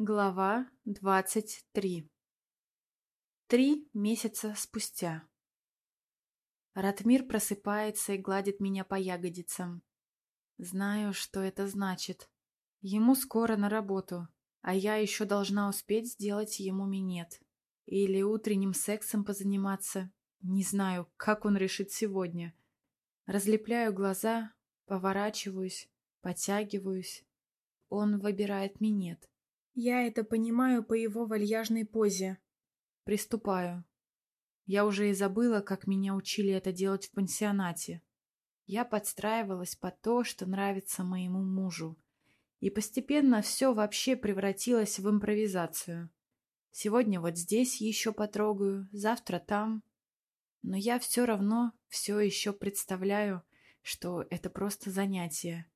Глава двадцать три Три месяца спустя. Ратмир просыпается и гладит меня по ягодицам. Знаю, что это значит. Ему скоро на работу, а я еще должна успеть сделать ему минет. Или утренним сексом позаниматься. Не знаю, как он решит сегодня. Разлепляю глаза, поворачиваюсь, подтягиваюсь. Он выбирает минет. Я это понимаю по его вальяжной позе. Приступаю. Я уже и забыла, как меня учили это делать в пансионате. Я подстраивалась под то, что нравится моему мужу. И постепенно все вообще превратилось в импровизацию. Сегодня вот здесь еще потрогаю, завтра там. Но я все равно все еще представляю, что это просто занятие.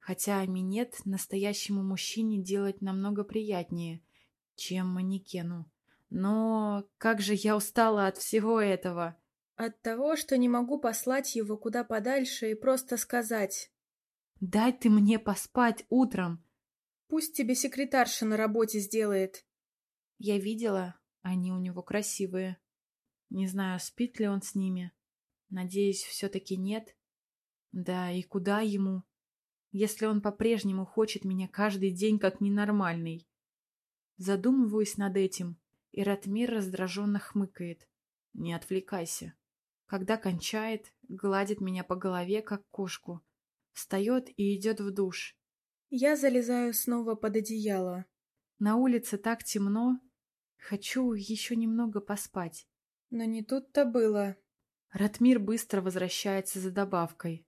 Хотя минет настоящему мужчине делать намного приятнее, чем манекену. Но как же я устала от всего этого. От того, что не могу послать его куда подальше и просто сказать. Дай ты мне поспать утром. Пусть тебе секретарша на работе сделает. Я видела, они у него красивые. Не знаю, спит ли он с ними. Надеюсь, все-таки нет. Да, и куда ему? Если он по-прежнему хочет меня каждый день как ненормальный. Задумываюсь над этим, и Ратмир раздраженно хмыкает. Не отвлекайся. Когда кончает, гладит меня по голове, как кошку. Встает и идет в душ. Я залезаю снова под одеяло. На улице так темно. Хочу еще немного поспать. Но не тут-то было. Ратмир быстро возвращается за добавкой.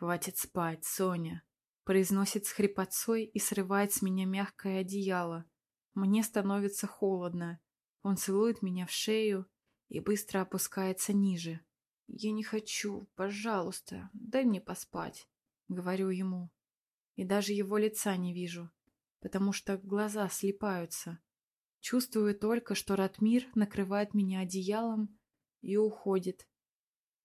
«Хватит спать, Соня», — произносит с хрипотцой и срывает с меня мягкое одеяло. Мне становится холодно. Он целует меня в шею и быстро опускается ниже. «Я не хочу, пожалуйста, дай мне поспать», — говорю ему. И даже его лица не вижу, потому что глаза слипаются. Чувствую только, что Ратмир накрывает меня одеялом и уходит.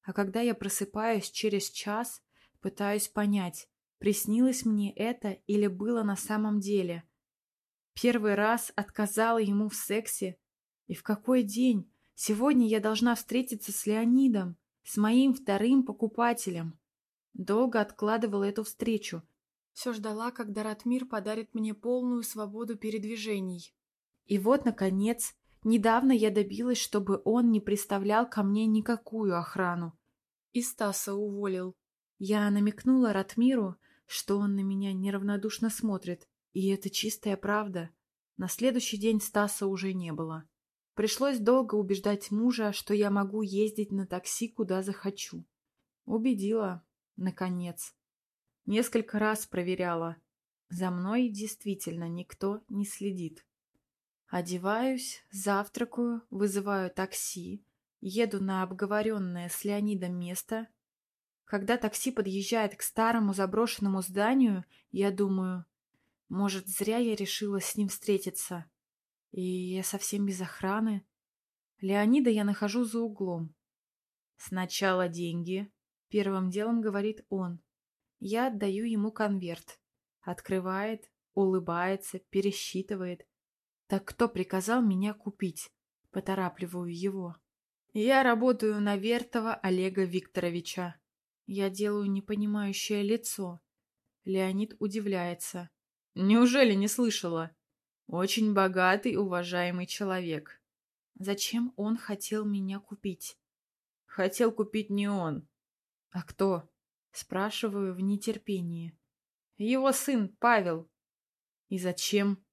А когда я просыпаюсь через час, Пытаюсь понять, приснилось мне это или было на самом деле. Первый раз отказала ему в сексе. И в какой день? Сегодня я должна встретиться с Леонидом, с моим вторым покупателем. Долго откладывала эту встречу. Все ждала, когда Ратмир подарит мне полную свободу передвижений. И вот, наконец, недавно я добилась, чтобы он не представлял ко мне никакую охрану. И Стаса уволил. Я намекнула Ратмиру, что он на меня неравнодушно смотрит, и это чистая правда. На следующий день Стаса уже не было. Пришлось долго убеждать мужа, что я могу ездить на такси, куда захочу. Убедила, наконец. Несколько раз проверяла. За мной действительно никто не следит. Одеваюсь, завтракаю, вызываю такси, еду на обговоренное с Леонидом место когда такси подъезжает к старому заброшенному зданию, я думаю, может, зря я решила с ним встретиться. И я совсем без охраны. Леонида я нахожу за углом. Сначала деньги. Первым делом говорит он. Я отдаю ему конверт. Открывает, улыбается, пересчитывает. Так кто приказал меня купить? Поторапливаю его. Я работаю на Вертова Олега Викторовича. Я делаю непонимающее лицо. Леонид удивляется. Неужели не слышала? Очень богатый, уважаемый человек. Зачем он хотел меня купить? Хотел купить не он. А кто? Спрашиваю в нетерпении. Его сын, Павел. И зачем?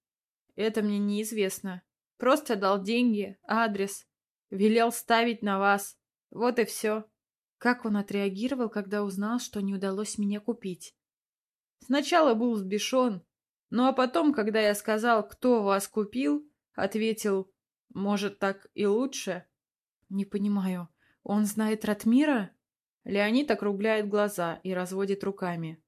Это мне неизвестно. Просто дал деньги, адрес. Велел ставить на вас. Вот и все. Как он отреагировал, когда узнал, что не удалось меня купить? Сначала был взбешен, ну а потом, когда я сказал, кто вас купил, ответил, может, так и лучше? Не понимаю, он знает Ратмира? Леонид округляет глаза и разводит руками.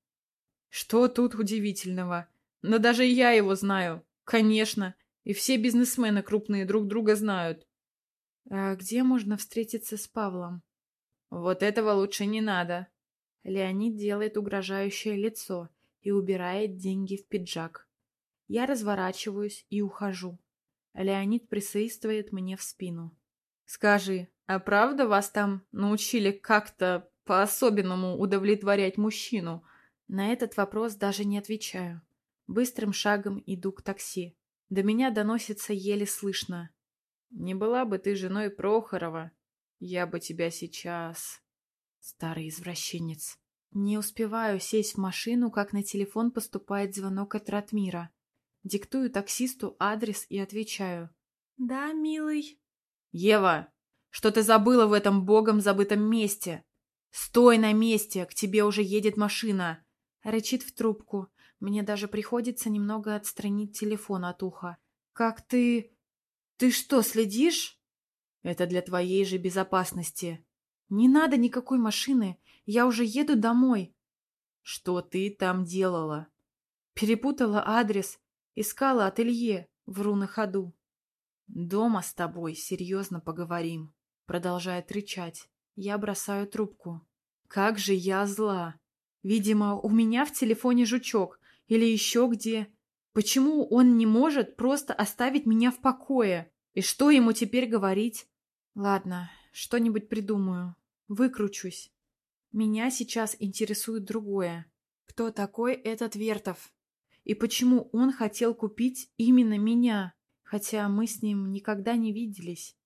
Что тут удивительного? Но даже я его знаю, конечно, и все бизнесмены крупные друг друга знают. А где можно встретиться с Павлом? Вот этого лучше не надо. Леонид делает угрожающее лицо и убирает деньги в пиджак. Я разворачиваюсь и ухожу. Леонид присоедствует мне в спину. «Скажи, а правда вас там научили как-то по-особенному удовлетворять мужчину?» На этот вопрос даже не отвечаю. Быстрым шагом иду к такси. До меня доносится еле слышно. «Не была бы ты женой Прохорова, я бы тебя сейчас...» Старый извращенец. Не успеваю сесть в машину, как на телефон поступает звонок от Ратмира. Диктую таксисту адрес и отвечаю. «Да, милый». «Ева, что ты забыла в этом богом забытом месте? Стой на месте, к тебе уже едет машина!» Рычит в трубку. Мне даже приходится немного отстранить телефон от уха. «Как ты... Ты что, следишь?» «Это для твоей же безопасности. Не надо никакой машины. Я уже еду домой». «Что ты там делала?» Перепутала адрес. Искала ателье. Вру на ходу. «Дома с тобой серьезно поговорим», — продолжает рычать. Я бросаю трубку. «Как же я зла! Видимо, у меня в телефоне жучок или еще где. Почему он не может просто оставить меня в покое? И что ему теперь говорить? Ладно, что-нибудь придумаю. Выкручусь. Меня сейчас интересует другое. Кто такой этот Вертов? И почему он хотел купить именно меня, хотя мы с ним никогда не виделись?